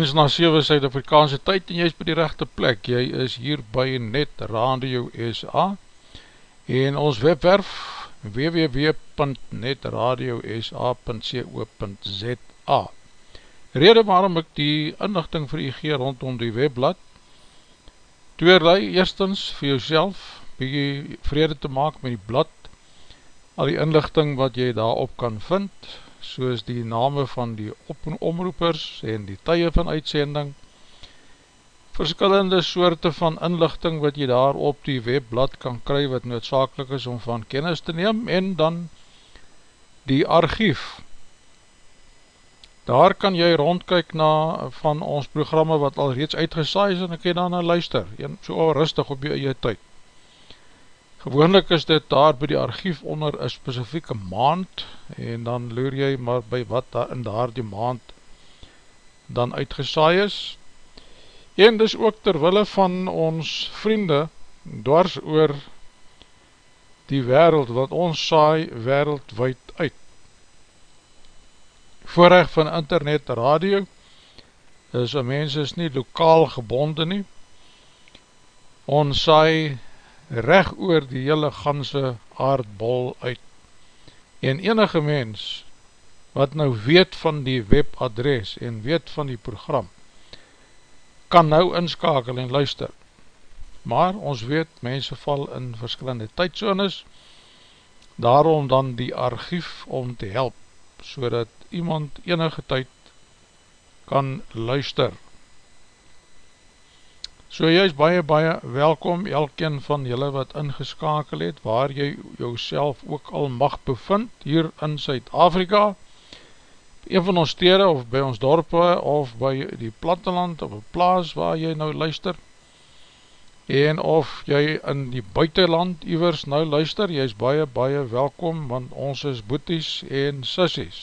miskins na 7 Suid-Afrikaanse tyd en jy is by die rechte plek, jy is hier by Net Radio SA en ons webwerf www.netradiosa.co.za Rede waarom ek die inlichting vir u gee rondom die webblad. Tweerlei, eerstens vir jouself bykie vrede te maak met die blad al die inlichting wat jy daarop kan vind soos die name van die omroepers en die tye van uitsending, verskillende soorte van inlichting wat jy daar op die webblad kan kry wat noodzakelik is om van kennis te neem en dan die archief. Daar kan jy rondkyk na van ons programme wat al reeds uitgesaai is en ek jy daarna luister, so rustig op jy eie tyd. Gewoonlik is dit daar by die archief onder een specifieke maand en dan loer jy maar by wat daar in daar die maand dan uitgesaai is. En dis ook terwille van ons vriende dwars oor die wereld wat ons saai wereldwijd uit. Voorrecht van internet radio is een mens is nie lokaal gebonden nie. Ons saai recht oor die hele ganse aardbol uit en enige mens wat nou weet van die webadres en weet van die program kan nou inskakel en luister. Maar ons weet, mense val in verskillende tydsones, daarom dan die archief om te help, so dat iemand enige tyd kan luister. So jy is baie, baie welkom, elkeen van julle wat ingeskakel het, waar jy jouself ook al mag bevind, hier in Suid-Afrika, een van ons stede of by ons dorpe of by die platteland of een plaas waar jy nou luister. En of jy in die buitenland iwers nou luister, jy is baie baie welkom want ons is boeties en sissies.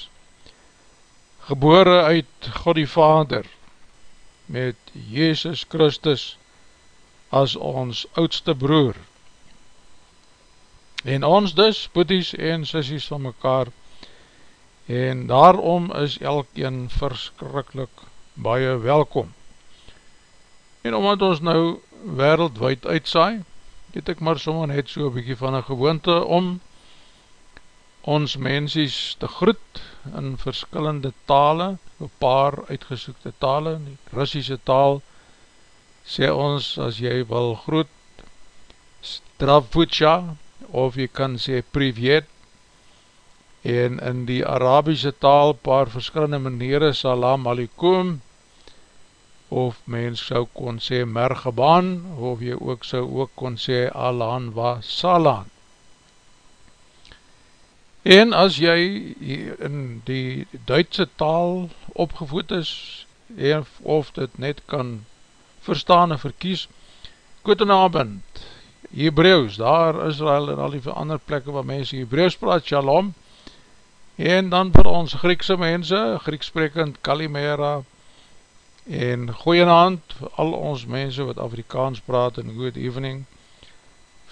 Gebore uit God die Vader met Jezus Christus as ons oudste broer en ons dus boeties en sissies van mekaar en daarom is elkeen verskrikkelijk baie welkom. En omdat ons nou wereldwijd uitsaai, het ek maar sommer net so bykie van een gewoonte om ons mensies te groet in verskillende tale, een paar uitgesoekte tale, die Russische taal, sê ons as jy wil groet, Stravutja, of jy kan sê Privet, en in die Arabische taal paar verskillende maniere salam alikum of mens sou kon sê mergeban of jy ook sou ook kon sê alan wa salan en as jy in die Duitse taal opgevoed is of dit net kan verstaan en verkies Goedenavond Hebreeuws, daar Israel en al die ander plekke waar mense Hebreeuws praat, shalom. En dan vir ons Griekse mense, Grieksprekend Kalimera, en goeienavond vir al ons mense wat Afrikaans praat, en good evening,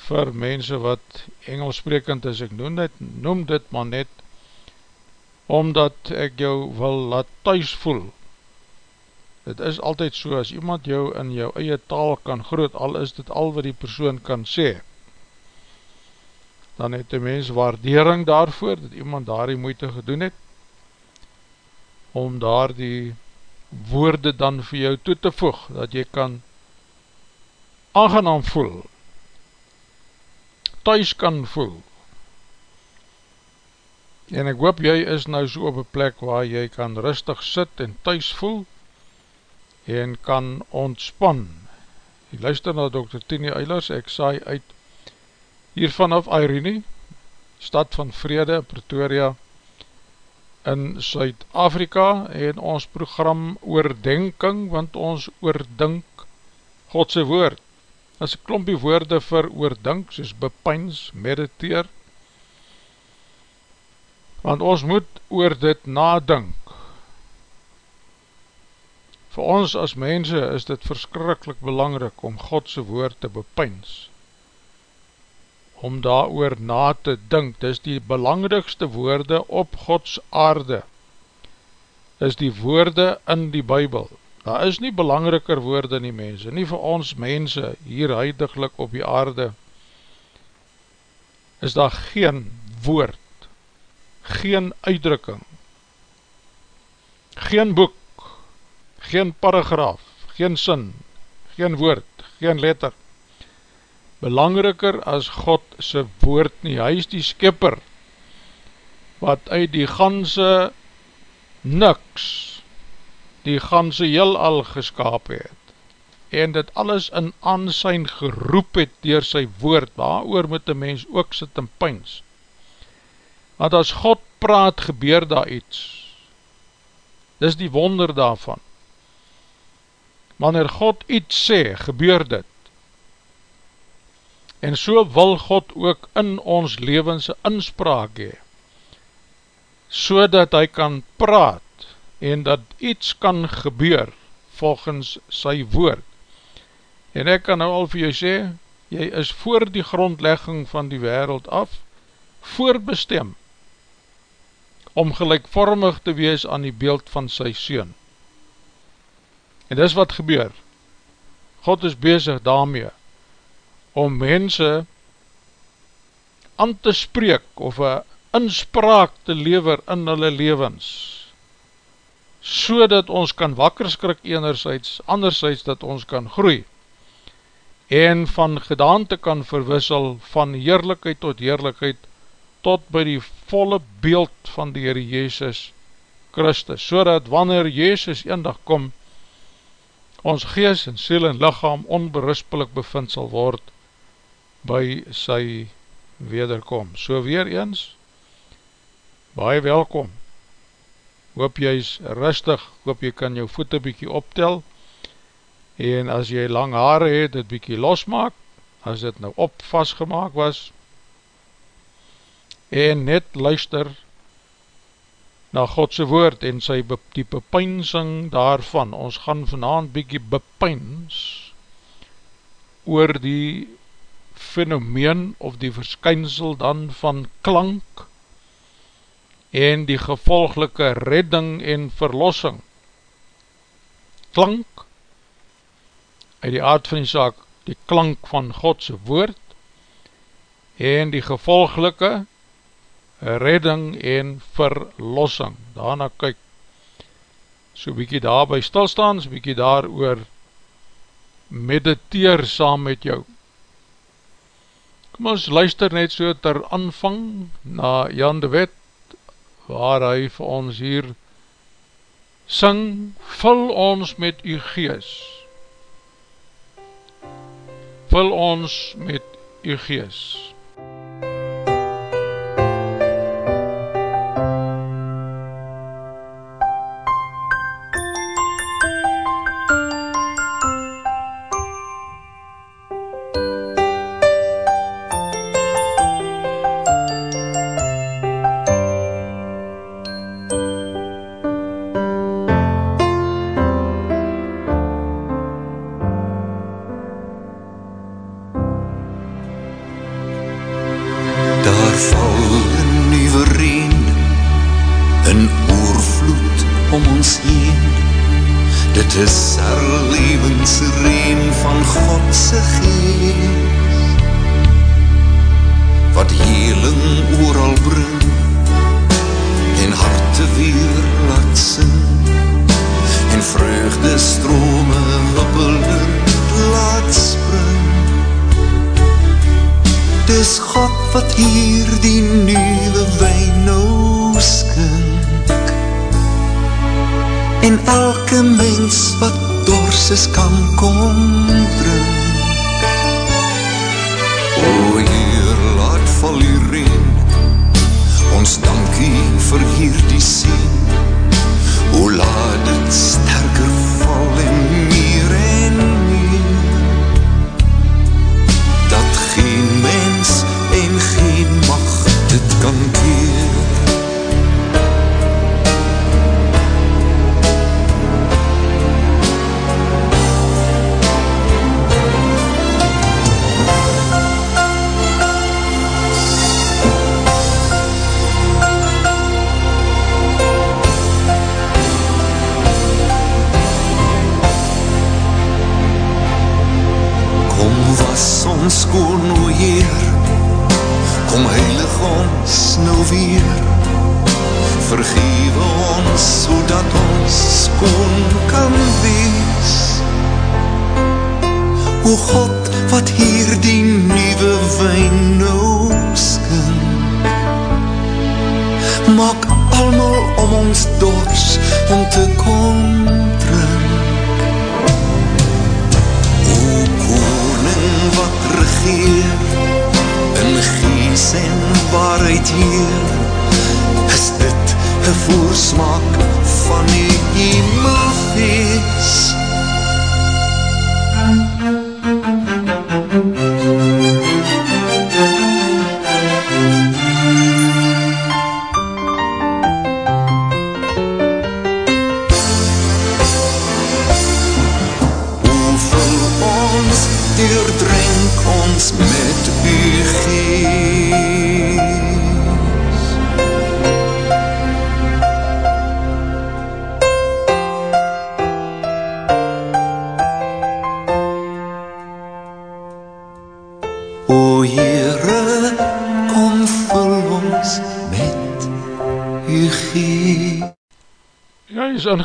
vir mense wat Engels sprekend is, ek noem dit, noem dit maar net, omdat ek jou wil laat thuis voel. Het is altyd so, as iemand jou in jou eie taal kan groot, al is dit al wat die persoon kan sê, dan het die mens waardering daarvoor, dat iemand daar die moeite gedoen het, om daar die woorde dan vir jou toe te voeg, dat jy kan aangenaam voel, thuis kan voel, en ek hoop jy is nou so op een plek waar jy kan rustig sit en thuis voel, en kan ontspan. Ek luister na Dr. Tini Eilers, ek saai uit hier vanaf Irene, stad van Vrede, Pretoria, in Suid-Afrika, en ons program oordenking, want ons oordink Godse woord. As ek klompie woorde vir oordink, soos bepyns, mediteer, want ons moet oor dit nadink. Voor ons as mense is dit verskrikkelijk belangrik om Godse woord te bepyns, om daar oor na te dink, dis die belangrikste woorde op Gods aarde, is die woorde in die Bijbel. Daar is nie belangriker woorde nie mense, nie vir ons mense hier huidiglik op die aarde, is daar geen woord, geen uitdrukking, geen boek, geen paragraaf, geen sin, geen woord, geen letter, belangriker as God sy woord nie, hy is die skipper, wat uit die ganse niks, die ganse heel al geskaap het, en dit alles in aansijn geroep het dier sy woord, waar oor moet die mens ook sit in pyns. Want as God praat, gebeur daar iets. Dis die wonder daarvan. Wanneer God iets sê, gebeur dit. En so wil God ook in ons levense inspraak hee, so dat hy kan praat en dat iets kan gebeur volgens sy woord. En ek kan nou al vir jou sê, jy is voor die grondlegging van die wereld af, voorbestem, om gelijkvormig te wees aan die beeld van sy Seun. En dis wat gebeur. God is bezig daarmee, om mense aan te spreek, of een inspraak te lever in hulle levens, so dat ons kan wakkerskrik enerzijds, anderzijds dat ons kan groei, en van gedaante kan verwissel van heerlijkheid tot heerlijkheid tot by die volle beeld van die Heer Jezus Christus, so dat wanneer Jezus eendag kom, ons gees en siel en lichaam onberispelik bevind sal word by sy wederkom. So weer eens, baie welkom, hoop jy is rustig, hoop jy kan jou voete bykie optel, en as jy lang haare het, het bykie losmaak, as dit nou op vastgemaak was, en net luister na Godse woord en sy be, die bepynsing daarvan, ons gaan vanavond bykie bepyns oor die fenomeen of die verskynsel dan van klank en die gevolgelike redding en verlossing. Klank uit die aard van die saak die klank van Godse woord en die gevolgelike redding en verlossing. Daarna kyk, so bykie daarby stilstaan, so bykie daar oor mediteer saam met jou. Kom ons luister net so ter aanvang na Jan de Wet, waar hy vir ons hier sing, vul ons met u geest, vul ons met u gees.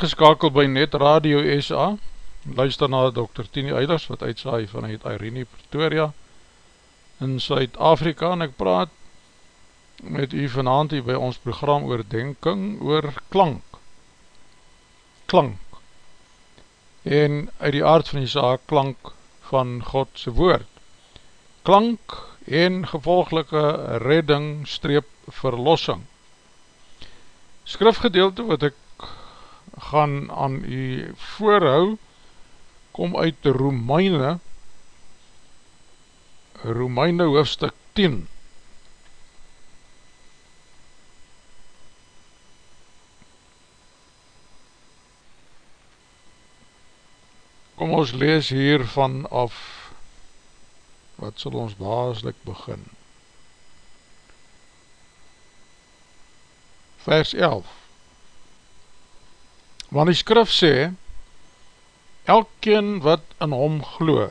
Ingeskakeld by Net Radio SA Luister na Dr. Tini Eilers wat uitsaai vanuit Irene Pretoria in Suid-Afrika. En ek praat met u vanavond hier by ons program oordenking oor klank. Klank. En uit die aard van die saak klank van Godse woord. Klank en gevolgelike redding streep verlossing. Skrifgedeelte wat ek gaan aan u voorhou kom uit Romeine Romeine hoofstuk 10 kom ons lees hier van af wat sal ons baaslik begin? Vers 11 Want die skrif sê, Elkeen wat in hom glo,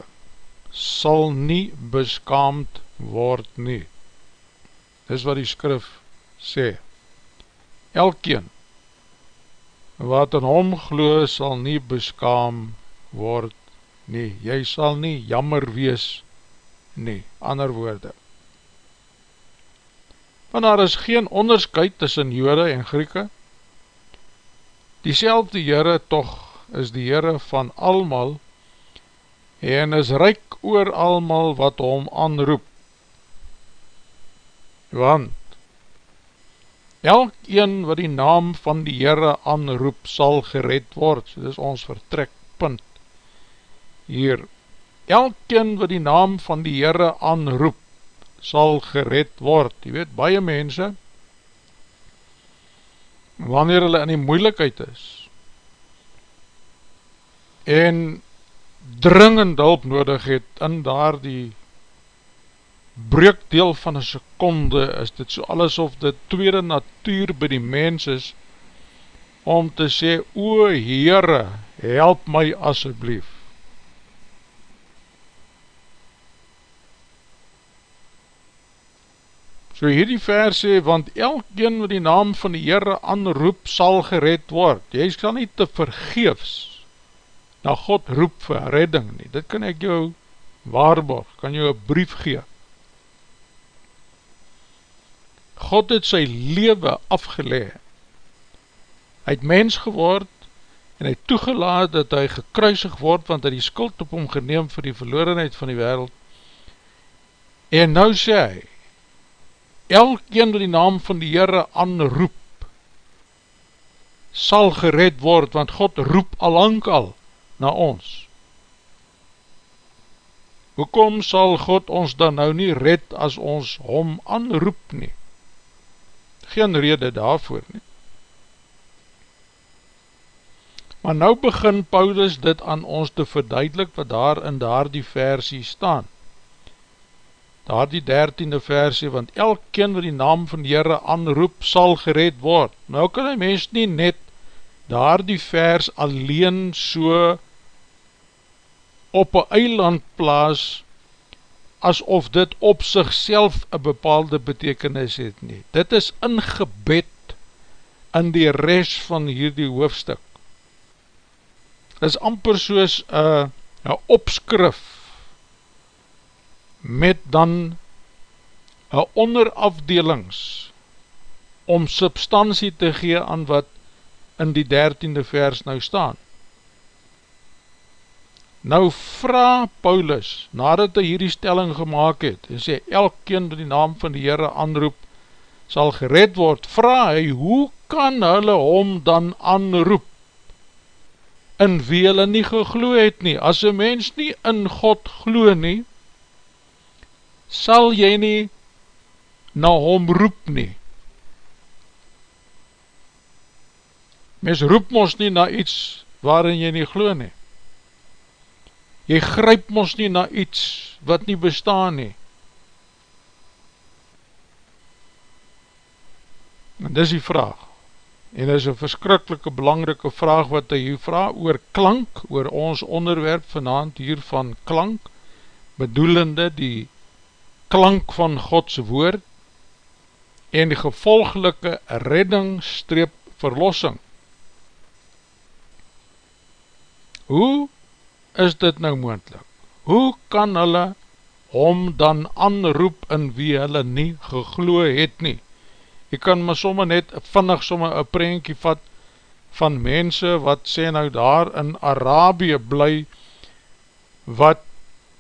sal nie beskaamd word nie. Dis wat die skrif sê. Elkeen wat in hom glo, sal nie beskaam word nie. Jy sal nie jammer wees nie. Ander woorde. Want daar is geen onderscheid tussen jode en grieke, Diezelfde Heere toch is die Heere van almal en is ryk oor almal wat hom aanroep. Want elk een wat die naam van die Heere aanroep sal gered word, so dis ons vertrekpunt hier. Elk een wat die naam van die Heere aanroep sal gered word. Je weet, baie mense, wanneer hulle in die moeilikheid is en dringend hulp nodig het in daar die breukdeel van een seconde is dit so alles of dit tweede natuur by die mens is om te sê, o Heere, help my asjeblief. So hierdie vers sê, want elkeen wat die naam van die Heere aanroep sal gered word. Jy sal nie te vergeefs na God roep vir redding nie. Dit kan ek jou waarborg, kan jou een brief gee. God het sy leven afgeleid. Hy het mens geword en hy toegelaat dat hy gekruisig word, want hy die skuld op hom geneem vir die verlorenheid van die wereld. En nou sê hy, elkeen die naam van die Heere aanroep, sal gered word, want God roep alang al na ons. Hoekom sal God ons dan nou nie red as ons hom aanroep nie? Geen rede daarvoor nie. Maar nou begin Paulus dit aan ons te verduidelik wat daar in daar die versie staan daar die dertiende versie, want elkeen wat die naam van die Heere aanroep, sal gered word. Nou kan die mens nie net daar die vers alleen so op een eiland plaas, asof dit op sigself een bepaalde betekenis het nie. Dit is ingebed in die rest van hierdie hoofdstuk. Dit is amper soos een opskrif met dan een onderafdelings om substantie te gee aan wat in die dertiende vers nou staan. Nou vraag Paulus, nadat hy hierdie stelling gemaakt het, en sê, elkeen die naam van die Heere aanroep, sal gered word, vraag hy, hoe kan hulle hom dan aanroep, in wie hulle nie gegloe het nie, as een mens nie in God gloe nie, sal jy nie na hom roep nie. Mens roep ons nie na iets waarin jy nie gloe nie. Jy gryp ons nie na iets wat nie bestaan nie. En dis die vraag. En dis een verskrikkelike belangrike vraag wat hy hier vraag oor klank, oor ons onderwerp vanavond hier van klank, bedoelende die klank van Gods woord en die gevolgelike redding streep verlossing. Hoe is dit nou moendlik? Hoe kan hulle hom dan aanroep in wie hulle nie gegloe het nie? Jy kan maar somme net vinnig somme een prentje vat van mense wat sê nou daar in Arabië bly wat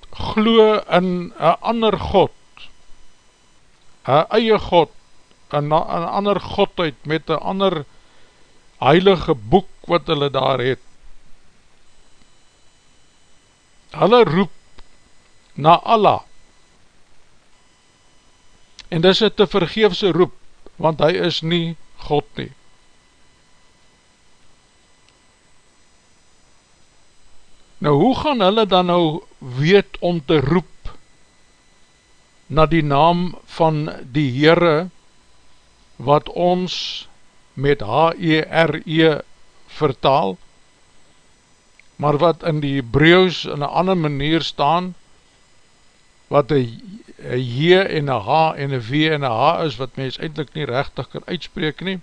gloe in een ander God, een eie God, een, een ander Godheid met een ander heilige boek wat hulle daar het hulle roep na Allah. En dis het te vergeefse roep want hy is nie God nie. Nou hoe gaan hulle dan nou weet om te roep na die naam van die Heere wat ons met H-E-R-E -E vertaal maar wat in die Hebreeuws in een ander manier staan, wat een J en een H en een V en een H is, wat mens eindelijk nie rechtig kan uitspreek nie,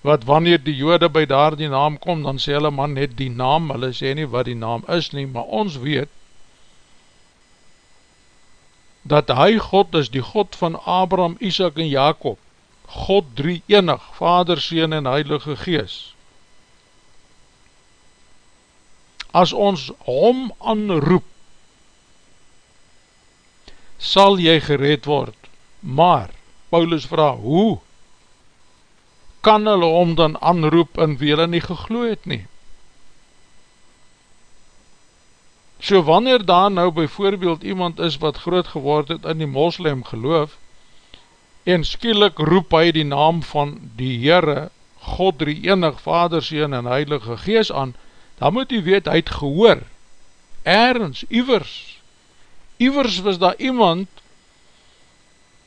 wat wanneer die jode by daar die naam kom, dan sê hulle man net die naam, hulle sê nie wat die naam is nie, maar ons weet, dat hy God is, die God van Abraham, Isaac en Jacob, God drie enig, Vader, Seen en Heilige Geest, as ons hom aanroep, sal jy gered word. Maar, Paulus vraag, hoe kan hulle hom dan aanroep in wie hulle nie gegloe het nie? So wanneer daar nou bijvoorbeeld iemand is wat groot geword het in die moslim geloof, en skielik roep hy die naam van die Heere, God drie enig, Vader, Seen en Heilige Gees aan, dan moet u weet, hy het gehoor, ergens, ivers, ivers was daar iemand,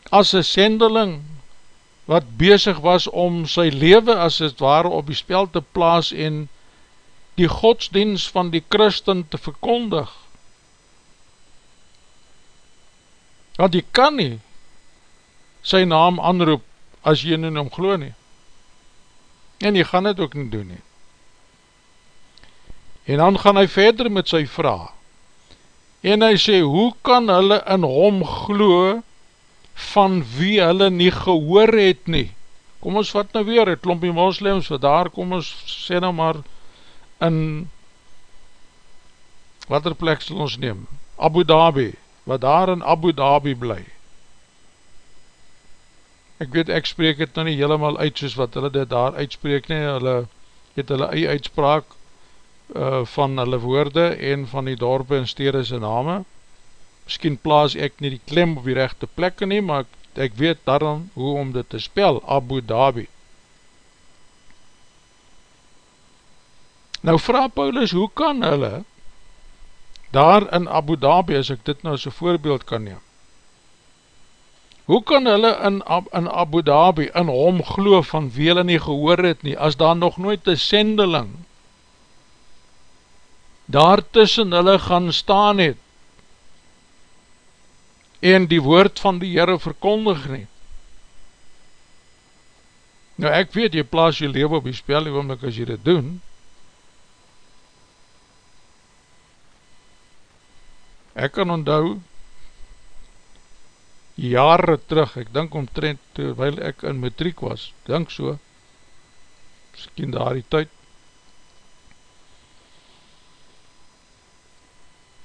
as een sendeling, wat bezig was om sy leven, as het ware, op die spel te plaas, en die godsdienst van die christen te verkondig. Want jy kan nie, sy naam aanroep, as jy in hom glo nie. En jy gaan het ook nie doen nie. En dan gaan hy verder met sy vraag. En hy sê, hoe kan hulle in hom glo van wie hulle nie gehoor het nie? Kom ons vat nou weer, het klompie moslims, wat daar kom ons sê nou maar in wat er plek sal ons neem? Abu Dhabi, wat daar in Abu Dhabi bly. Ek weet, ek spreek het nou nie helemaal uit soos wat hulle dit daar uitspreek nie, hulle het hulle eie uitspraak uh, van hulle woorde en van die dorpe en stede sy name. Misschien plaas ek nie die klem op die rechte plekke nie, maar ek, ek weet daarom hoe om dit te spel, Abu Dhabi. Nou vraag Paulus, hoe kan hulle daar in Abu Dhabi, as ek dit nou as een voorbeeld kan neem, hoe kan hulle in, in Abu Dhabi in hom geloof van wie hulle nie gehoor het nie, as daar nog nooit een sendeling daar tussen hulle gaan staan het en die woord van die Heere verkondig nie. Nou ek weet, jy plaas jy leven op die spel, die oomlik as jy dit doen, ek kan onthou, jare terug, ek dink omtrent, terwijl ek in matriek was, dink so, miskien daar die tyd,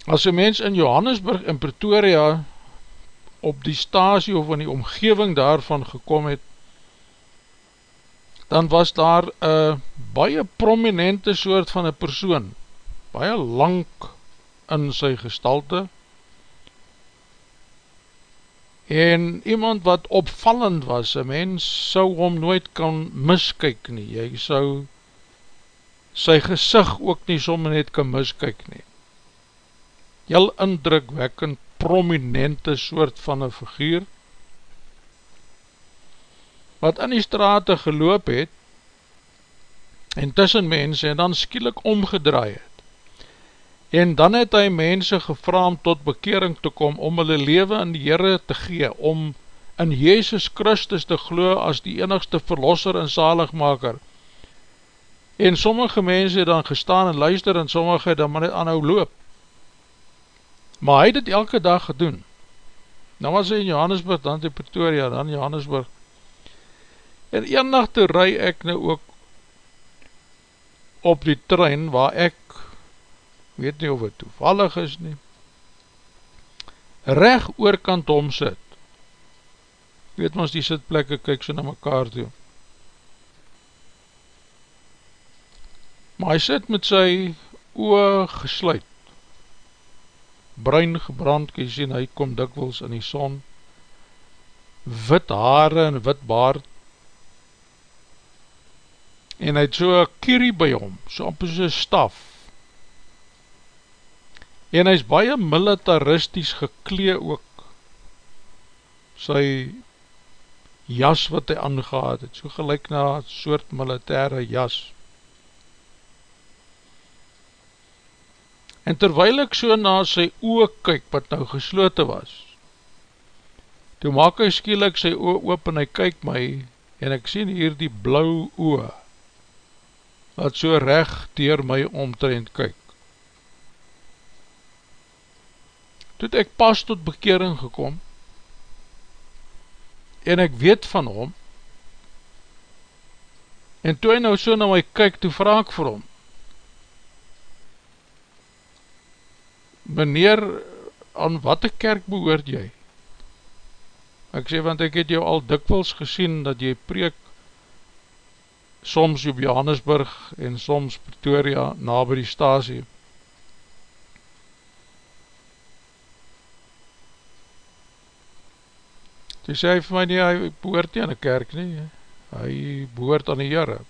As een mens in Johannesburg in Pretoria op die stasie of in die omgeving daarvan gekom het, dan was daar een baie prominente soort van een persoon, baie lang in sy gestalte, en iemand wat opvallend was, een mens sou hom nooit kan miskyk nie, jy sou sy gezicht ook nie somme net kan miskyk nie. Heel indrukwekkend, prominente soort van een figuur, wat in die straat geloop het, en tussen mense, en dan skielik omgedraai het. En dan het hy mense gevra om tot bekering te kom, om hulle leven in die Heere te gee, om in Jezus Christus te glo as die enigste verlosser en zaligmaker, en sommige mense het dan gestaan en luister en sommige het dan maar net aanhou loop. Maar hy het het elke dag gedoen. Nou was hy in Johannesburg, dan in Pretoria dan Johannesburg. En een nacht toe rui ek nou ook op die trein waar ek weet nie of het toevallig is nie reg oorkant om sit. Weet ons die sitplekke kyk so na mekaar toe. Maar hy sit met sy oog gesluit, bruin gebrand, kan jy sien, hy kom dikwels in die son, wit haare en wit baard, en hy het so kierie by hom, so op sy staf, en hy is baie militaristies geklee ook, sy jas wat hy aangehaad het, so gelijk na soort militaire jas, En terwijl ek so na sy oog kyk, wat nou geslote was, toe maak hy skielik sy oog oop en hy kyk my, en ek sien hier die blauw oog, wat so recht dier my omtrend kyk. Toe ek pas tot bekering gekom, en ek weet van hom, en toe hy nou so na my kyk, toe vraag ek vir hom, meneer, aan wat kerk behoort jy? Ek sê, want ek het jou al dikwils gesien, dat jy preek, soms op Johannesburg, en soms Pretoria, na by die stasie. Toe sê hy vir my nie, hy behoort nie aan die kerk nie, hy behoort aan die Heere.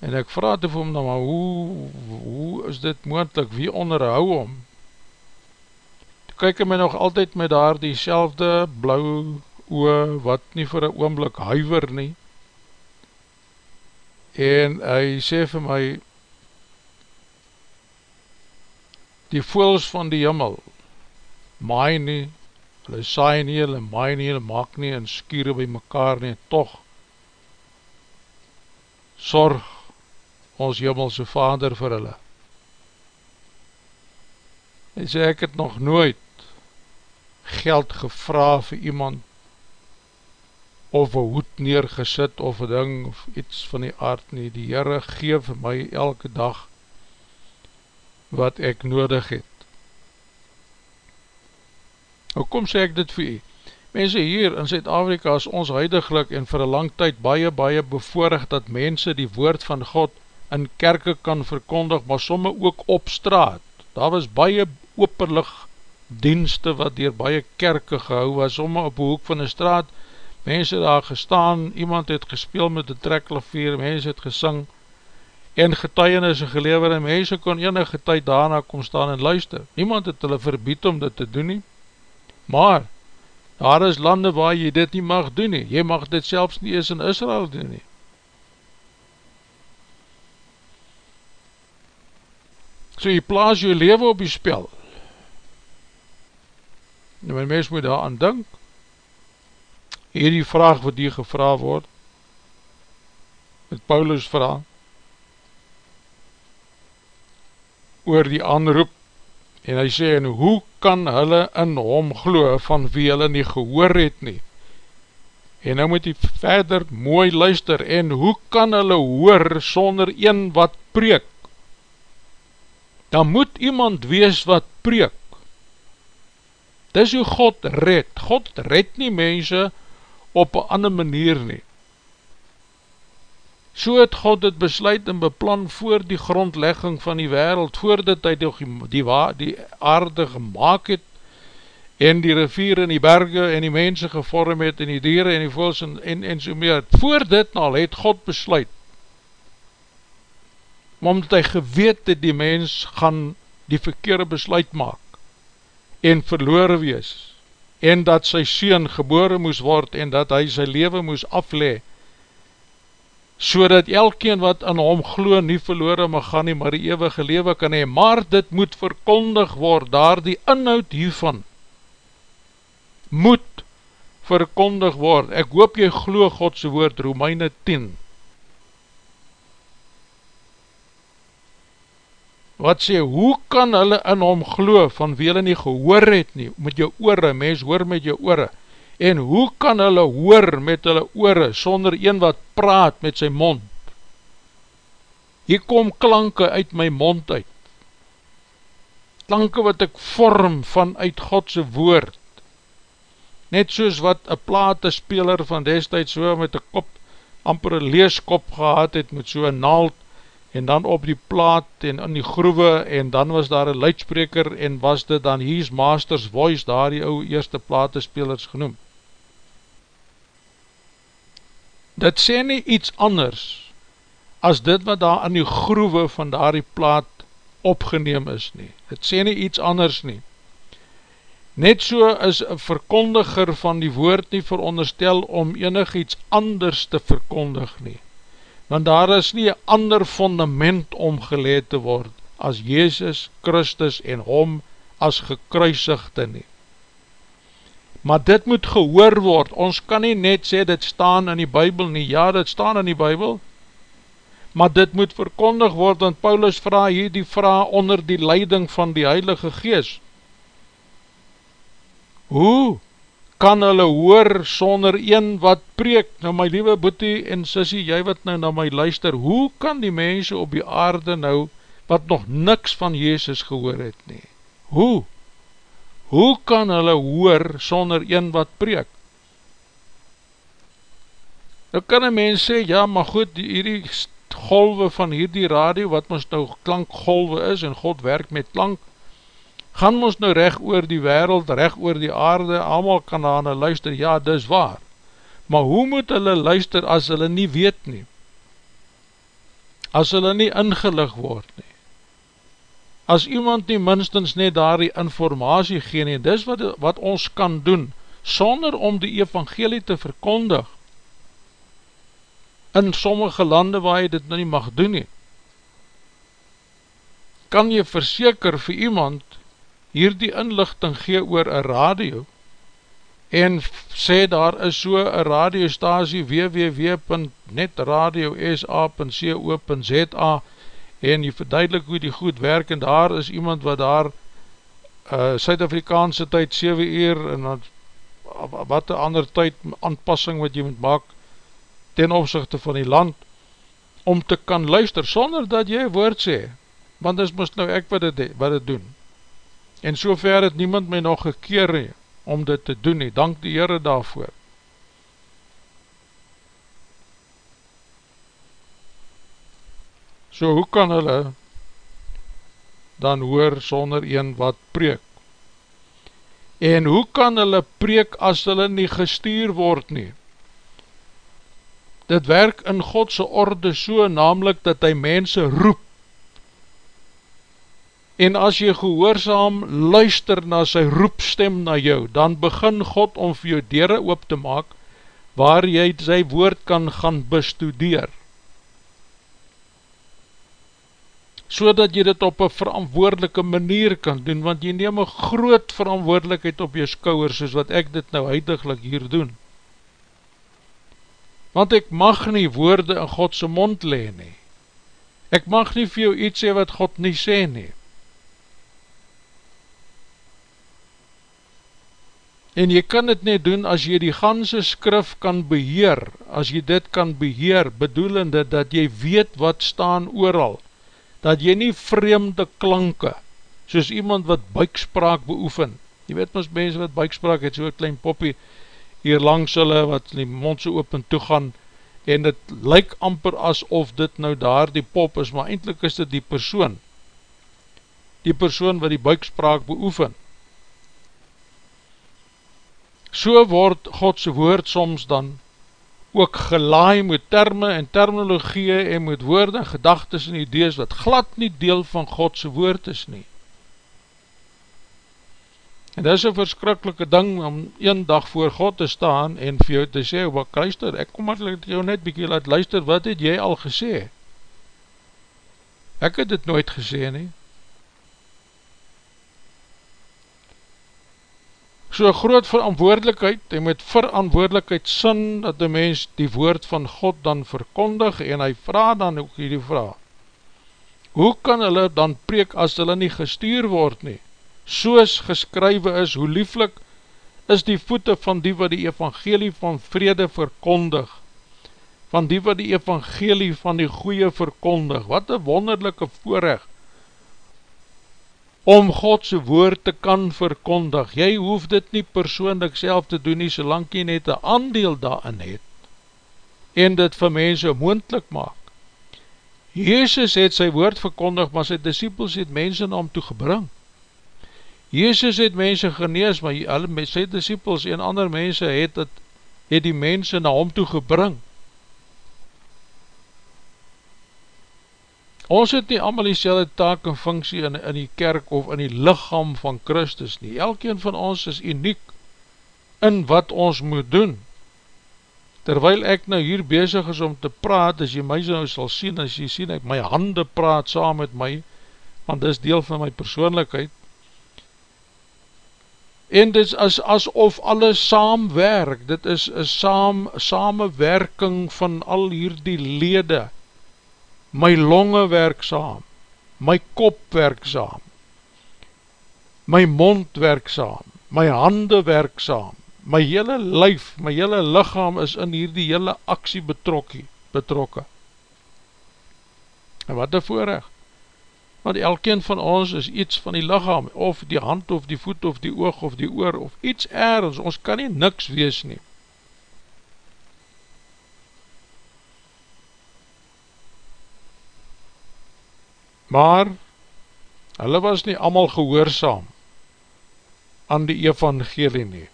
En ek vraag toe vir hom, nou, maar hoe, hoe is dit moendlik, wie onderhou hom? Toe kyk hy my nog altyd met daar die selfde blauw oe, wat nie vir een oomblik huiver nie. En hy sê vir my, die voels van die jimmel, maai nie, hulle saai nie, hulle maai nie, hulle maak nie, en skieren by mekaar nie, toch, sorg ons jimmelse vader vir hulle. En sê ek het nog nooit geld gevra vir iemand of een hoed neergesit of een ding of iets van die aard nie. Die Heere geef my elke dag wat ek nodig het. Hoe kom sê ek dit vir u? Mense hier in Zuid-Afrika is ons huidiglik en vir een lang tyd baie baie bevoorrig dat mense die woord van God in kerke kan verkondig, maar somme ook op straat. Daar was baie operlig dienste wat dier baie kerke gehou was, somme op die hoek van die straat, mense daar gestaan, iemand het gespeel met die treklavier, mense het gesing, en getuienis gelever, en mense kon enige tyd daarna kom staan en luister. Niemand het hulle verbied om dit te doen nie, maar, daar is lande waar jy dit nie mag doen nie, jy mag dit selfs nie eens in Israel doen nie, So jy plaas jou leven op die spel. Nou my mens moet daar aan dink, hier die vraag wat hier gevra word, met Paulus vraag, oor die aanroep, en hy sê, en hoe kan hulle in hom glo, van wie hulle nie gehoor het nie, en nou moet hy verder mooi luister, en hoe kan hulle hoor, sonder een wat preek, dan moet iemand wees wat preek. Dis hoe God red. God red nie mense op een ander manier nie. So het God het besluit en beplan voor die grondlegging van die wereld, voordat hy die, die, die aarde gemaakt het, en die rivier en die berge en die mense gevorm het, en die dieren en die voels en, en, en so meer. Voor dit al het God besluit, omdat hy geweet het die mens gaan die verkeerde besluit maak, en verloor wees, en dat sy sien gebore moes word, en dat hy sy leven moes aflee, so dat elkeen wat in hom glo nie verloor mag gaan nie, maar die eeuwige lewe kan hee, maar dit moet verkondig word, daar die inhoud hiervan, moet verkondig word, ek hoop jy glo Godse woord, Romeine 10, wat sê, hoe kan hulle in hom glo, van wie hulle nie gehoor het nie, met jou oore, mens hoor met jou oore, en hoe kan hulle hoor met hulle oore, sonder een wat praat met sy mond, hier kom klanke uit my mond uit, klanke wat ek vorm vanuit Godse woord, net soos wat een platespeler van destijds so met een kop, amper een leeskop gehad het, met so een naald, en dan op die plaat en in die groewe en dan was daar een luidspreker en was dit dan He's Master's Voice daar die ou eerste platespelers genoem. Dit sê nie iets anders as dit wat daar in die groewe van daar die plaat opgeneem is nie. Dit sê nie iets anders nie. Net so is een verkondiger van die woord nie veronderstel om enig iets anders te verkondig nie want daar is nie een ander fundament om geleed te word as Jezus Christus en hom as gekruisigde nie. Maar dit moet gehoor word, ons kan nie net sê dit staan in die Bijbel nie, ja dit staan in die Bijbel, maar dit moet verkondig word, want Paulus vraag hier die vraag onder die leiding van die Heilige Gees. Hoe kan hulle hoor sonder een wat preek, nou my liewe boetie en sissie, jy wat nou na my luister, hoe kan die mense op die aarde nou, wat nog niks van Jezus gehoor het nie, hoe, hoe kan hulle hoor sonder een wat preek? Nou kan een mens sê, ja maar goed, die, hierdie golwe van hierdie radio, wat ons nou klankgolwe is, en God werk met klank, gaan ons nou recht oor die wereld, recht oor die aarde, allemaal kan daar nou luister, ja, dis waar. Maar hoe moet hulle luister as hulle nie weet nie? As hulle nie ingelig word nie? As iemand nie minstens net daar die informatie gee nie, dis wat, wat ons kan doen, sonder om die evangelie te verkondig, in sommige lande waar jy dit nou nie mag doen nie, kan jy verseker vir iemand, hier die inlichting gee oor een radio en sê daar is so een radiostasie www.netradio.sa.co.za en jy verduidelik hoe die goed werk en daar is iemand wat daar uh, Suid-Afrikaanse tyd 7 uur en wat, wat een ander tyd aanpassing wat jy moet maak ten opzichte van die land om te kan luister sonder dat jy woord sê want is moest nou ek wat het, wat het doen En so ver het niemand my nog gekeer nie, om dit te doen nie, dank die Heere daarvoor. So hoe kan hulle dan hoor sonder een wat preek? En hoe kan hulle preek as hulle nie gestuur word nie? Dit werk in Godse orde so, namelijk dat hy mense roep, en as jy gehoorzaam luister na sy roepstem na jou, dan begin God om vir jou dere oop te maak, waar jy sy woord kan gaan bestudeer. So dat jy dit op een verantwoordelike manier kan doen, want jy neem een groot verantwoordelikheid op jou skouwer, soos wat ek dit nou huidiglik hier doen. Want ek mag nie woorde in Godse mond leen nie. Ek mag nie vir jou iets sê wat God nie sê nie. En jy kan dit net doen as jy die ganse skrif kan beheer, as jy dit kan beheer, bedoelende dat jy weet wat staan ooral, dat jy nie vreemde klanke, soos iemand wat buikspraak beoefen, Jy weet ons mense wat buikspraak het, so'n klein poppie hier langs hulle, wat die mond so open toegaan, en het lyk amper asof dit nou daar die pop is, maar eindelijk is dit die persoon, die persoon wat die buikspraak beoefen. So word Godse woord soms dan ook gelaai met termen en terminologie en met woorde, gedagtes en idees wat glad nie deel van Godse woord is nie. En dit is een verskrikkelike ding om een dag voor God te staan en vir jou te sê, wat luister, ek kom maar jou net bykie laat luister, wat het jy al gesê? Ek het dit nooit gesê nie. So groot verantwoordelikheid, en met verantwoordelikheid sin, dat die mens die woord van God dan verkondig, en hy vraag dan ook hierdie vraag, hoe kan hulle dan preek as hulle nie gestuur word nie? Soos geskrywe is, hoe lieflik is die voete van die wat die evangelie van vrede verkondig, van die wat die evangelie van die goeie verkondig, wat een wonderlijke voorrecht, om Godse woord te kan verkondig. Jy hoef dit nie persoonlik self te doen nie, solang jy net een aandeel daarin het, en dit vir mense moendlik maak. Jezus het sy woord verkondig, maar sy disciples het mense na hom toe gebring. Jezus het mense genees, maar sy disciples en ander mense het, het, het die mense na hom toe gebring. Ons het nie allemaal die selde taak en funksie in, in die kerk of in die lichaam van Christus nie. Elkeen van ons is uniek in wat ons moet doen. Terwyl ek nou hier bezig is om te praat, as jy my nou sal sien, as jy sien ek my hande praat saam met my, want dit is deel van my persoonlijkheid, en dit is as, asof alles saamwerk, dit is een saam, samenwerking van al hier die lede, my longe werkzaam, my kop werkzaam, my mond werkzaam, my hande werkzaam, my hele lyf, my hele lichaam is in hierdie hele aksie betrokkie, betrokke. En wat een voorrecht, want elkeen van ons is iets van die lichaam, of die hand, of die voet, of die oog, of die oor, of iets ergens, ons kan nie niks wees nie. Maar hulle was nie allemaal gehoorzaam aan die evangelie nie.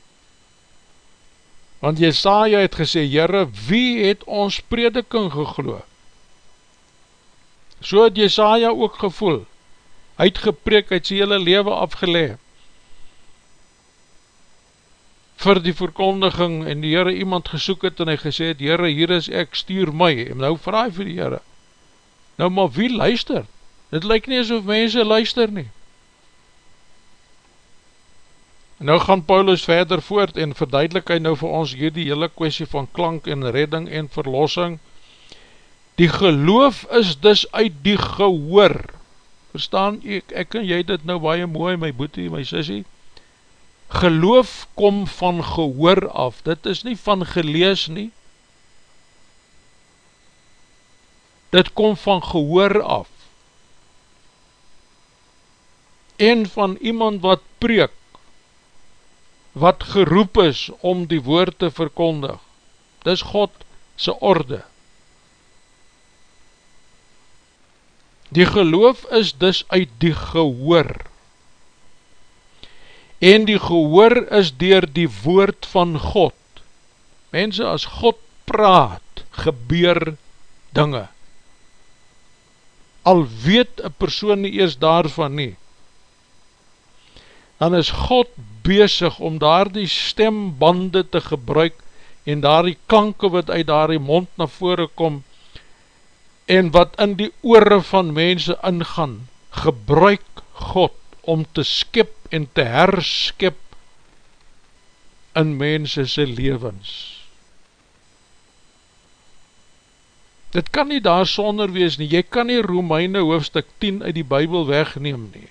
Want Jesaja het gesê, Jere, wie het ons prediking gegloe? So het Jesaja ook gevoel, hy het gepreek, hy het sy hele leven afgeleg, vir die verkondiging, en die Heere iemand gesoek het, en hy gesê het, Heere, hier is ek, stuur my, en nou vraag vir die Heere, nou maar wie luistert? Dit lyk nie asof mense luister nie. En nou gaan Paulus verder voort en verduidelik hy nou vir ons hier die hele kwestie van klank en redding en verlossing. Die geloof is dus uit die gehoor. Verstaan, ek, ek en jy dit nou baie mooi, my boete, my sissie. Geloof kom van gehoor af, dit is nie van gelees nie. Dit kom van gehoor af en van iemand wat preek, wat geroep is om die woord te verkondig. Dis God sy orde. Die geloof is dus uit die gehoor. En die gehoor is dier die woord van God. Mense, as God praat, gebeur dinge. Al weet een persoon nie eers daarvan nie, dan is God bezig om daar die stembande te gebruik en daar die kanke wat uit daar die mond na vore kom en wat in die oore van mense ingaan, gebruik God om te skip en te herskip in mense sy levens. Dit kan nie daar sonder wees nie, jy kan nie Romeine hoofstuk 10 uit die Bijbel wegneem nie.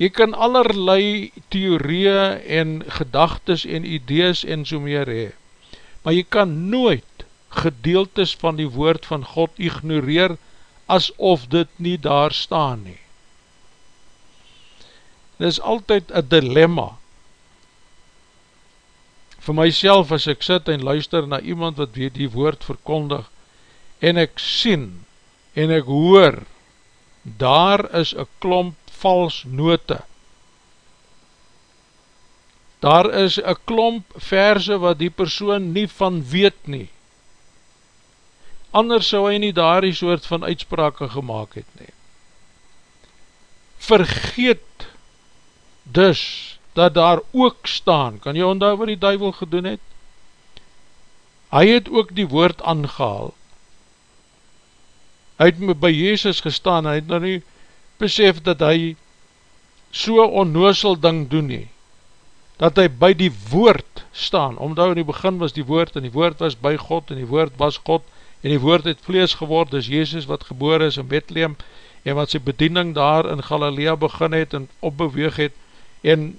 Jy kan allerlei theorieën en gedagtes en idees en so meer hee, maar jy kan nooit gedeeltes van die woord van God ignoreer asof dit nie daar staan nie. Dit is altyd een dilemma vir myself as ek sit en luister na iemand wat weet die woord verkondig en ek sien en ek hoor daar is een klomp vals note. Daar is een klomp verse wat die persoon nie van weet nie. Anders sou hy nie daar die soort van uitsprake gemaakt het nie. Vergeet dus dat daar ook staan, kan jy onthou wat die duivel gedoen het? Hy het ook die woord aangehaal. Hy het by Jezus gestaan, hy het nou nie besef dat hy so onnoosel ding doen nie, dat hy by die woord staan, omdat in die begin was die woord, en die woord was by God, en die woord was God, en die woord het vlees geword, dis Jezus wat geboor is in Bethlehem, en wat sy bediening daar in Galilea begin het, en opbeweeg het, en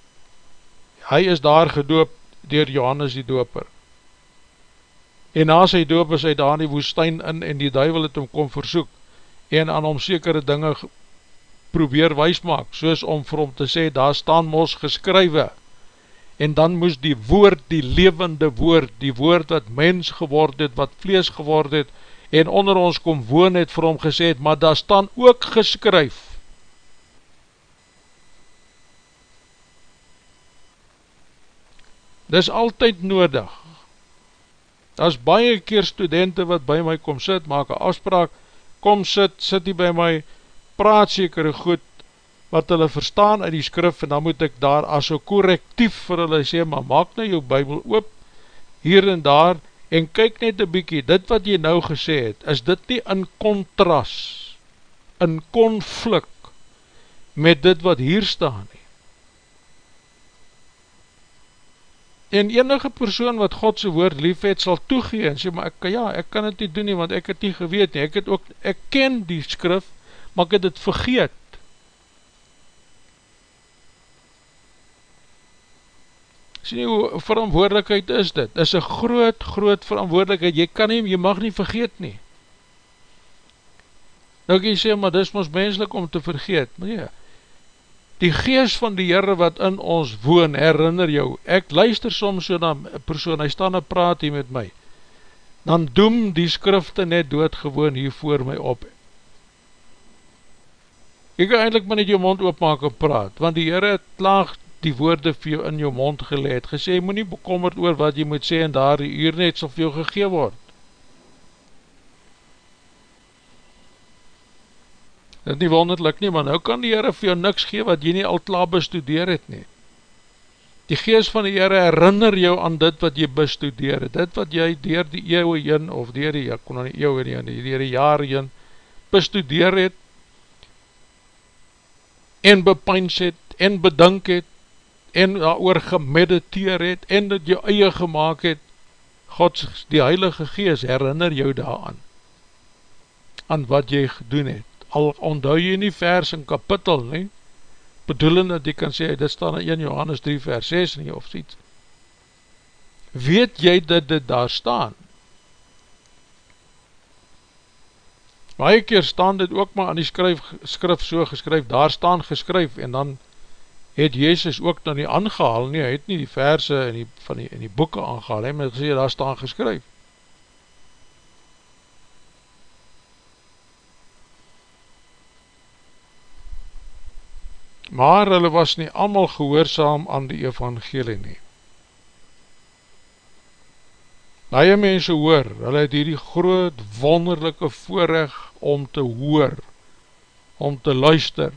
hy is daar gedoop dier Johannes die doper. En na sy doop is hy daar in die woestijn in en die duivel het hom kom versoek en aan hom sekere dinge probeer weismaak, soos om vir hom te sê, daar staan mos geskrywe. En dan moes die woord, die levende woord, die woord wat mens geword het, wat vlees geword het, en onder ons kom woon het vir hom gesê het, maar daar staan ook geskryf, Dis altyd nodig. As baie keer studenten wat by my kom sit, maak een afspraak, kom sit, sit die by my, praat sekere goed, wat hulle verstaan uit die skrif, en dan moet ek daar as so correctief vir hulle sê, maar maak nou jou bybel oop, hier en daar, en kyk net een bykie, dit wat jy nou gesê het, is dit nie in contrast, in conflict, met dit wat hier staan nie. En enige persoon wat Godse woord lief het, sal toegee en sê, maar ek, ja, ek kan het nie doen nie, want ek het nie geweet nie, ek het ook, ek ken die skrif, maar ek het het vergeet. Sê nie hoe verantwoordelikheid is dit, is een groot, groot verantwoordelikheid, jy kan nie, jy mag nie vergeet nie. Nou kan jy sê, maar dis ons menslik om te vergeet, ja, die geest van die Heere wat in ons woon, herinner jou, ek luister soms so na persoon, hy staan en praat hier met my, dan doem die skrifte net doodgewoon hier voor my op. Ek kan eindelijk maar net jou mond oopmaak en praat, want die Heere het klaag die woorde vir jou in jou mond geleid, gesê, moet nie bekommerd oor wat jy moet sê, en daar die uur net sal vir jou gegee word. Dit nie wonderlik nie, maar nou kan die Heere vir jou niks gee wat jy nie al klaar bestudeer het nie. Die geest van die Heere herinner jou aan dit wat jy bestudeer het, dit wat jy dier die eeuwe jyn, of dier die, ja, kon nou die eeuwe jyn, dier die jare jyn, bestudeer het, en bepyns het, en bedink het, en oor gemediteer het, en dit jou eie gemaakt het, God, die Heilige Geest, herinner jou daaraan, aan wat jy gedoen het al onthou jy nie vers en kapittel nie, bedoelend dat jy kan sê, dit staan in 1 Johannes 3 vers 6 nie, of iets. Weet jy dat dit daar staan? Baie keer staan dit ook maar aan die skryf, skrif so geskryf, daar staan geskryf, en dan het Jezus ook dan nie aangehaal nie, hy het nie die verse in die, van die, in die boeken aangehaal, hy het gesê, daar staan geskryf. maar hulle was nie allemaal gehoorzaam aan die evangelie nie. Baie mense hoor, hulle het hierdie groot wonderlijke voorrecht om te hoor, om te luister.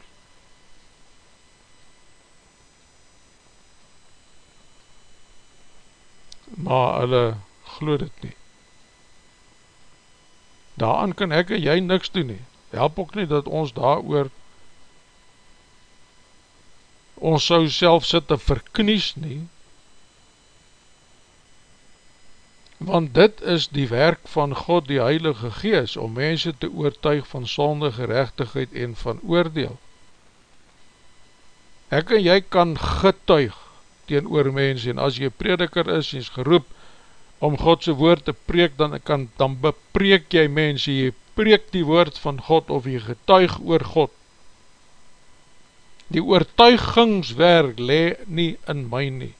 Maar hulle gloed het nie. Daaraan kan ek en jy niks doen nie. Help ook nie dat ons daar oor ons sou self sit te verknies nie, want dit is die werk van God die Heilige Gees, om mense te oortuig van sonde gerechtigheid en van oordeel. Ek en jy kan getuig teen oor mense, en as jy prediker is, en is geroep om Godse woord te preek, dan, kan, dan bepreek jy mense, jy preek die woord van God, of jy getuig oor God, Die oortuigingswerk le nie in my nie.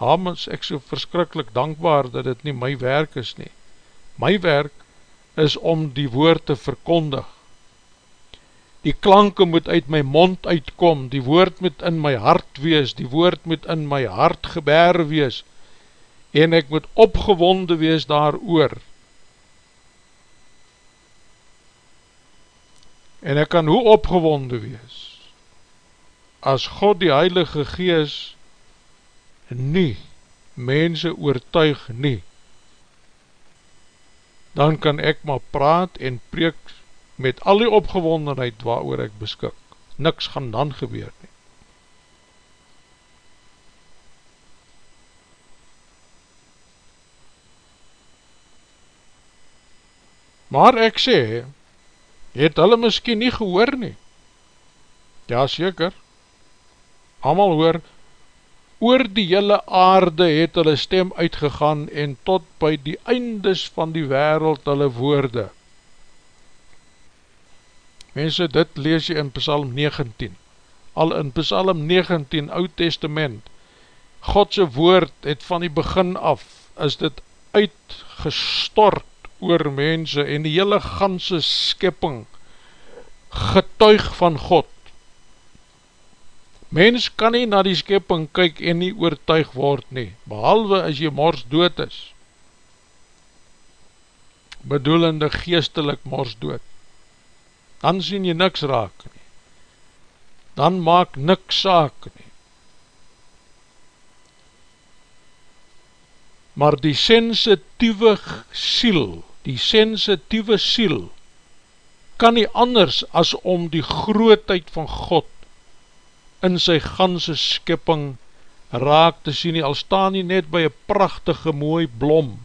Daarom is ek so verskrikkelijk dankbaar dat dit nie my werk is nie. My werk is om die woord te verkondig. Die klanke moet uit my mond uitkom, die woord moet in my hart wees, die woord moet in my hart geber wees, en ek moet opgewonde wees daar oor. En ek kan hoe opgewonde wees, as God die Heilige Gees nie mense oortuig nie, dan kan ek maar praat en preek met al die opgewondenheid waar oor ek beskik. Niks gaan dan gebeur nie. Maar ek sê, het hulle miskien nie gehoor nie. Ja, seker. Amal hoor, oor die hele aarde het hulle stem uitgegaan en tot by die eindes van die wereld hulle woorde. Mense, dit lees jy in Psalm 19. Al in Psalm 19, Oud Testament, Godse woord het van die begin af, is dit uitgestort oor mense en die hele ganse skepping getuig van God Mens kan nie na die skepping kyk en nie oortuig word nie, behalwe as jy mors dood is. Bedoelende geestelik mors dood. Dan sien jy niks raak nie. Dan maak niks saak nie. Maar die sensitieve siel, die sensitieve siel, kan nie anders as om die grootheid van God in sy ganse skipping raak te sien nie, al staan nie net by een prachtige mooi blom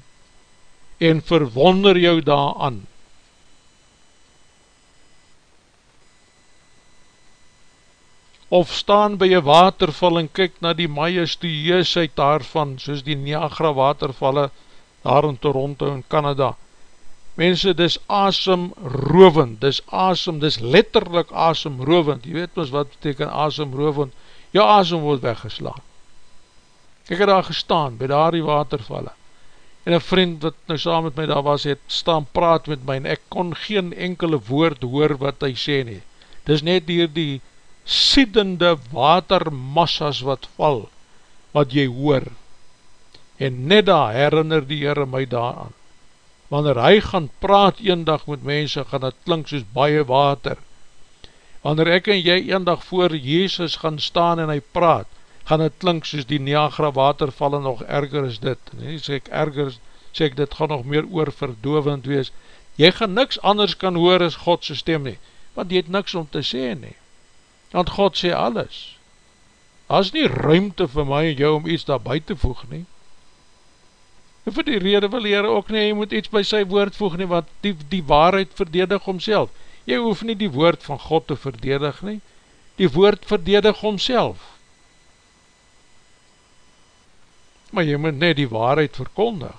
en verwonder jou daaraan. Of staan by een waterval en kyk na die majesteusheid daarvan, soos die Niagara watervalle daar in Toronto in Canada, Mense, dis asem rovend, dis asem, dis letterlik asem rovend, jy weet ons wat beteken asem rovend, jou asem word weggeslaan. Ek het daar gestaan, by daar die watervalle, en een vriend wat nou saam met my daar was, het staan praat met my, en ek kon geen enkele woord hoor wat hy sê nie. Dis net hier die siedende watermassas wat val, wat jy hoor, en net daar herinner die Heere my daaraan wanneer hy gaan praat eendag met mense, gaan het klink soos baie water. Wanneer ek en jy eendag voor Jezus gaan staan en hy praat, gaan het klink soos die Niagara watervallen nog erger is dit. Nee, sê ek erger, sê ek dit gaan nog meer oorverdovend wees. Jy gaan niks anders kan hoor as Godse stem nie, want jy het niks om te sê nie. Want God sê alles. As nie ruimte vir my en jou om iets daar buiten voeg nie, En vir die rede wil die Heere ook nie, jy moet iets by sy woord voeg nie, want die, die waarheid verdedig homself. Jy hoef nie die woord van God te verdedig nie, die woord verdedig homself. Maar jy moet net die waarheid verkondig.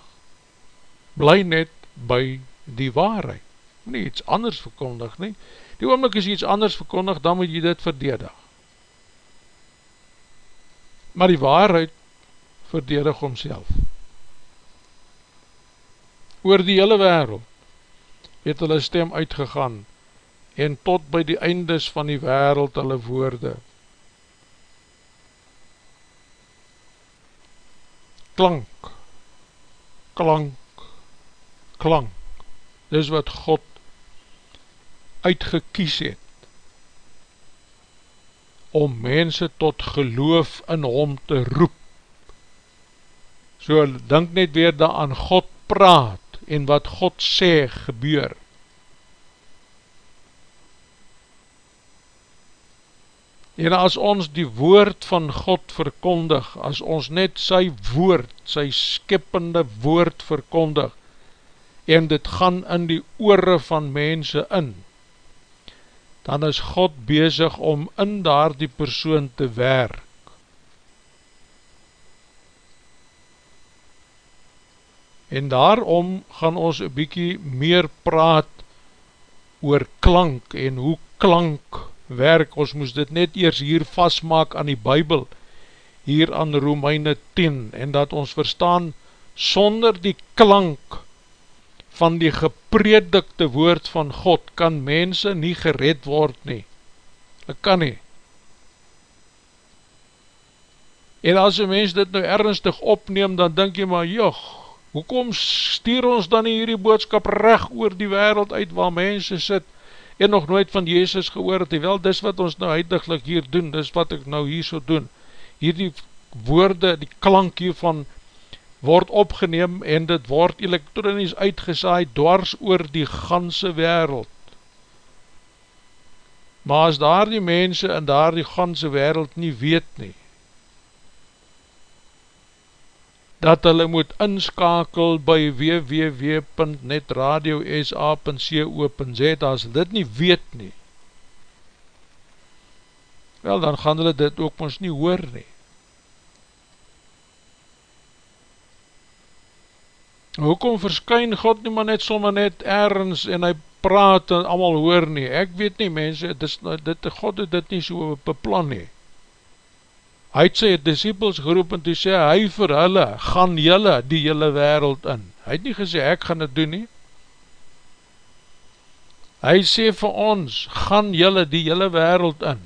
Bly net by die waarheid, nie iets anders verkondig nie. Die oomlik is iets anders verkondig, dan moet jy dit verdedig. Maar die waarheid verdedig homself oor die hele wereld het hulle stem uitgegaan en tot by die eindes van die wereld hulle woorde. Klank klank klank. Dis wat God uitgekies het om mense tot geloof in hom te roep. So denk net weer daar aan God praat en wat God sê gebeur. En as ons die woord van God verkondig, as ons net sy woord, sy skippende woord verkondig, en dit gaan in die oore van mense in, dan is God bezig om in daar die persoon te werk. En daarom gaan ons een bykie meer praat oor klank en hoe klank werk, ons moes dit net eers hier vastmaak aan die bybel hier aan Romeine 10 en dat ons verstaan sonder die klank van die gepredikte woord van God kan mense nie gered word nie. Ek kan nie. En as een mens dit nou ernstig opneem, dan denk jy maar, joh, hoekom stuur ons dan hierdie boodskap recht oor die wereld uit waar mense sit en nog nooit van Jezus gehoor het, wel, dis wat ons nou huidiglik hier doen, dis wat ek nou hier so doen, hierdie woorde, die klank hiervan word opgeneem en dit word elektronies uitgesaai dwars oor die ganse wereld. Maar as daar die mense in daar die ganse wereld nie weet nie, dat hulle moet inskakel by www.netradiosa.co.z as dit nie weet nie wel dan gaan hulle dit ook ons nie hoor nie. Hoekom verskyn God nie maar net sommer net ergens en hy praat en allemaal hoor nie? Ek weet nie mense dit, dit, God het dit nie so beplan nie hy het sy disciples geroep en toe sê hy vir hulle, gaan julle die hele wereld in. Hy het nie gesê, ek gaan dit doen nie. Hy sê vir ons, gaan julle die hele wereld in.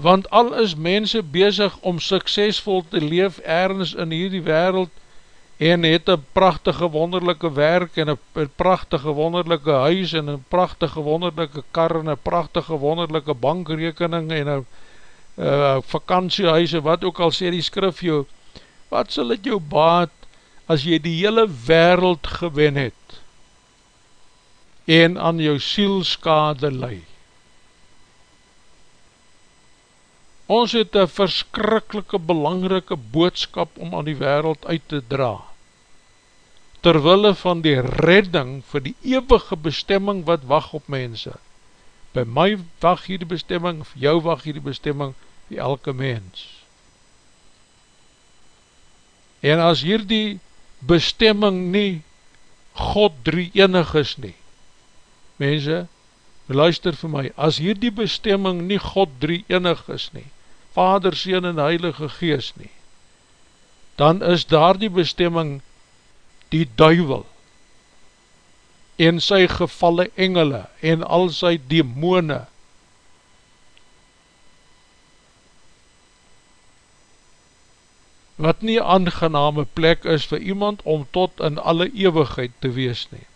Want al is mense bezig om suksesvol te leef ergens in hierdie wereld, en het een prachtige wonderlijke werk en een prachtige wonderlijke huis en een prachtige wonderlijke kar en een prachtige wonderlijke bankrekening en een uh, vakantiehuis en wat ook al sê die skrif jou, wat sal het jou baat as jy die hele wereld gewen het en aan jou sielskade leid? Ons het een verskrikkelike belangrike boodskap om aan die wereld uit te dra terwille van die redding vir die eeuwige bestemming wat wacht op mense. By my wacht hier die bestemming, vir jou wacht hier die bestemming, vir elke mens. En as hier die bestemming nie God drie enig is nie, mense, luister vir my, as hier die bestemming nie God drie enig is nie, Vader, Seen en Heilige Gees nie, dan is daar die bestemming die duivel en sy gevalle engele en al sy demone wat nie aangename plek is vir iemand om tot in alle eeuwigheid te wees nie.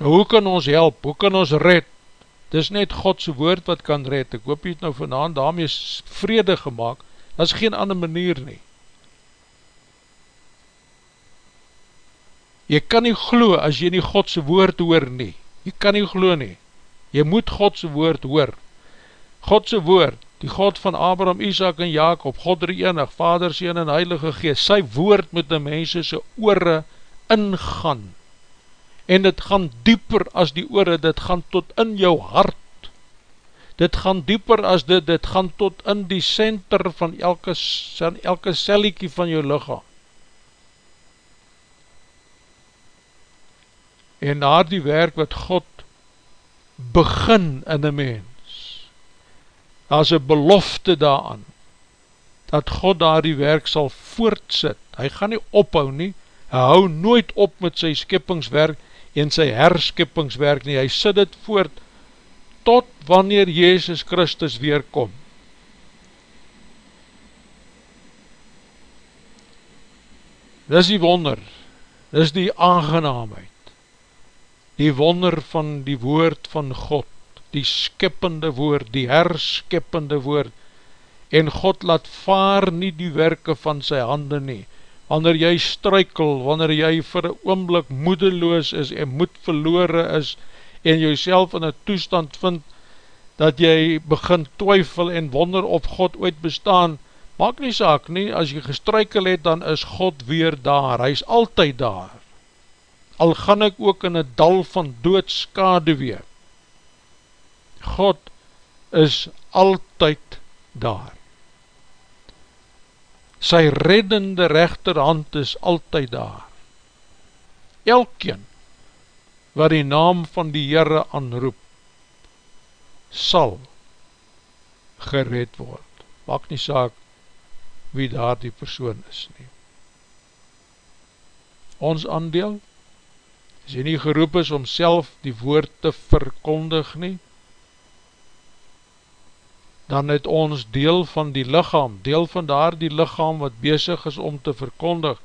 Nou, hoe kan ons help? Hoe kan ons red? Dis net Godse woord wat kan red. Ek hoop jy het nou vanavond daarmee vrede gemaakt. Dat is geen ander manier nie. Jy kan nie glo as jy nie Godse woord hoor nie. Jy kan nie glo nie. Jy moet Godse woord hoor. Godse woord, die God van Abraham, Isaac en Jacob, God drie enig, Vader, Seen en Heilige Geest, sy woord met die mense sy oore ingaan. En dit gaan dieper as die oore, dit gaan tot in jou hart. Dit gaan dieper as dit, dit gaan tot in die center van elke, elke celliekie van jou lichaam. En na die werk wat God begin in een mens, daar is een belofte daaraan, dat God daar die werk sal voortsit, hy gaan nie ophou nie, hy hou nooit op met sy skippingswerk en sy herskippingswerk nie, hy sit het voort tot wanneer Jezus Christus weerkom. Dis die wonder, dis die aangenaamheid, die wonder van die woord van God, die skippende woord, die herskippende woord, en God laat vaar nie die werke van sy hande nie, wanneer jy struikel, wanneer jy vir een oomblik moedeloos is en moed verloore is, en jy in een toestand vind, dat jy begin twyfel en wonder of God ooit bestaan, maak nie saak nie, as jy gestruikel het, dan is God weer daar, hy is altyd daar, al gaan ek ook in een dal van doodskadewee. God is altyd daar. Sy reddende rechterhand is altyd daar. Elkeen wat die naam van die Heere aanroep, sal gered word. Maak nie saak wie daar die persoon is nie. Ons aandeel, as jy nie geroep is om self die woord te verkondig nie, dan het ons deel van die lichaam, deel van daar die lichaam wat bezig is om te verkondig.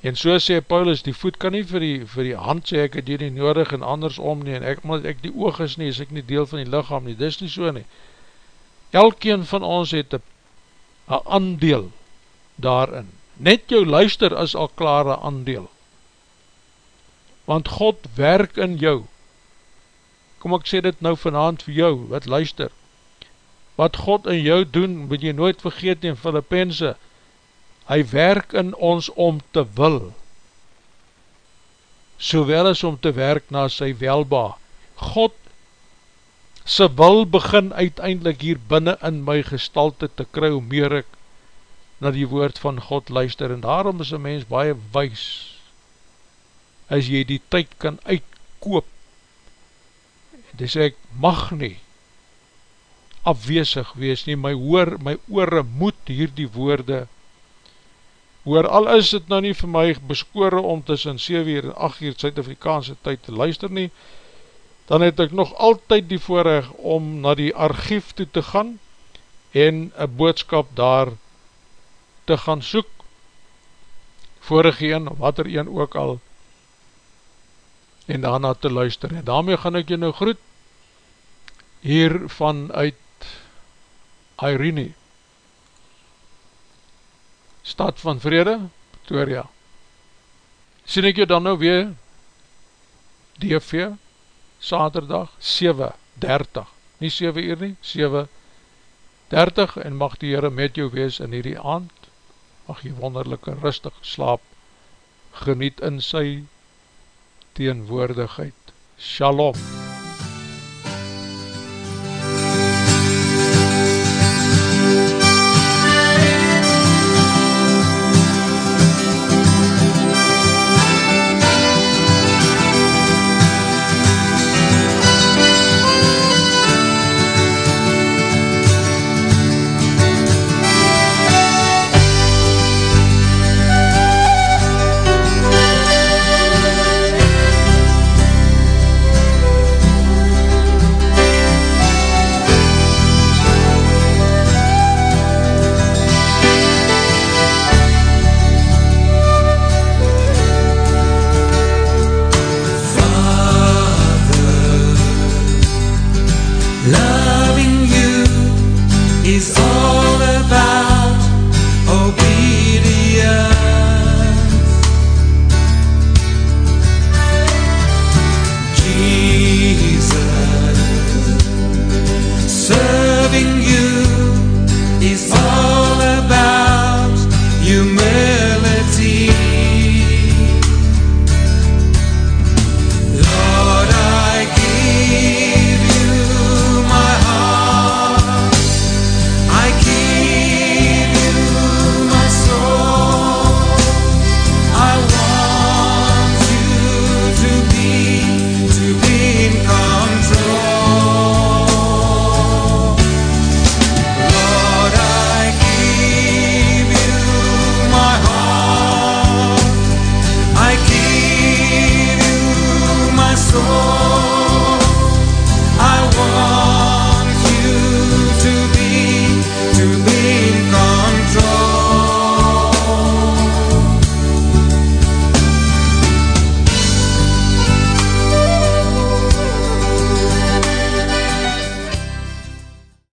En so sê Paulus, die voet kan nie vir die, vir die hand sê, ek het hier nie nodig en andersom nie, en ek, omdat ek die oog is nie, is ek nie deel van die lichaam nie, dis nie so nie. Elkeen van ons het een aandeel daarin. Net jou luister is al klare aandeel. Want God werk in jou. Kom ek sê dit nou vanavond vir jou, wat luister. Wat God in jou doen, moet jy nooit vergeet in Filippense, hy werk in ons om te wil, sowel as om te werk na sy welba. God sy wil begin uiteindelik hier binnen in my gestalte te kry, hoe meer ek na die woord van God luister, en daarom is een mens baie wees, as jy die tyd kan uitkoop, dis ek mag nie, afwezig wees nie, my hoor, my oore moet hier die woorde hoor, al is het nou nie vir my beskore om tussen 7 uur en 8 uur Suid-Afrikaanse tyd te luister nie, dan het ek nog altyd die voorrecht om na die archief toe te gaan en een boodskap daar te gaan soek, vorige een, wat er een ook al, en daarna te luister. En daarmee gaan ek jy nou groet, hier vanuit Irene Stad van Vrede, Victoria Sien ek jou dan nou weer? DV Saterdag 7.30 Nie 7 uur nie, 7.30 En mag die Heere met jou wees in hierdie aand. Mag jy wonderlijke rustig slaap Geniet in sy teenwoordigheid. Shalom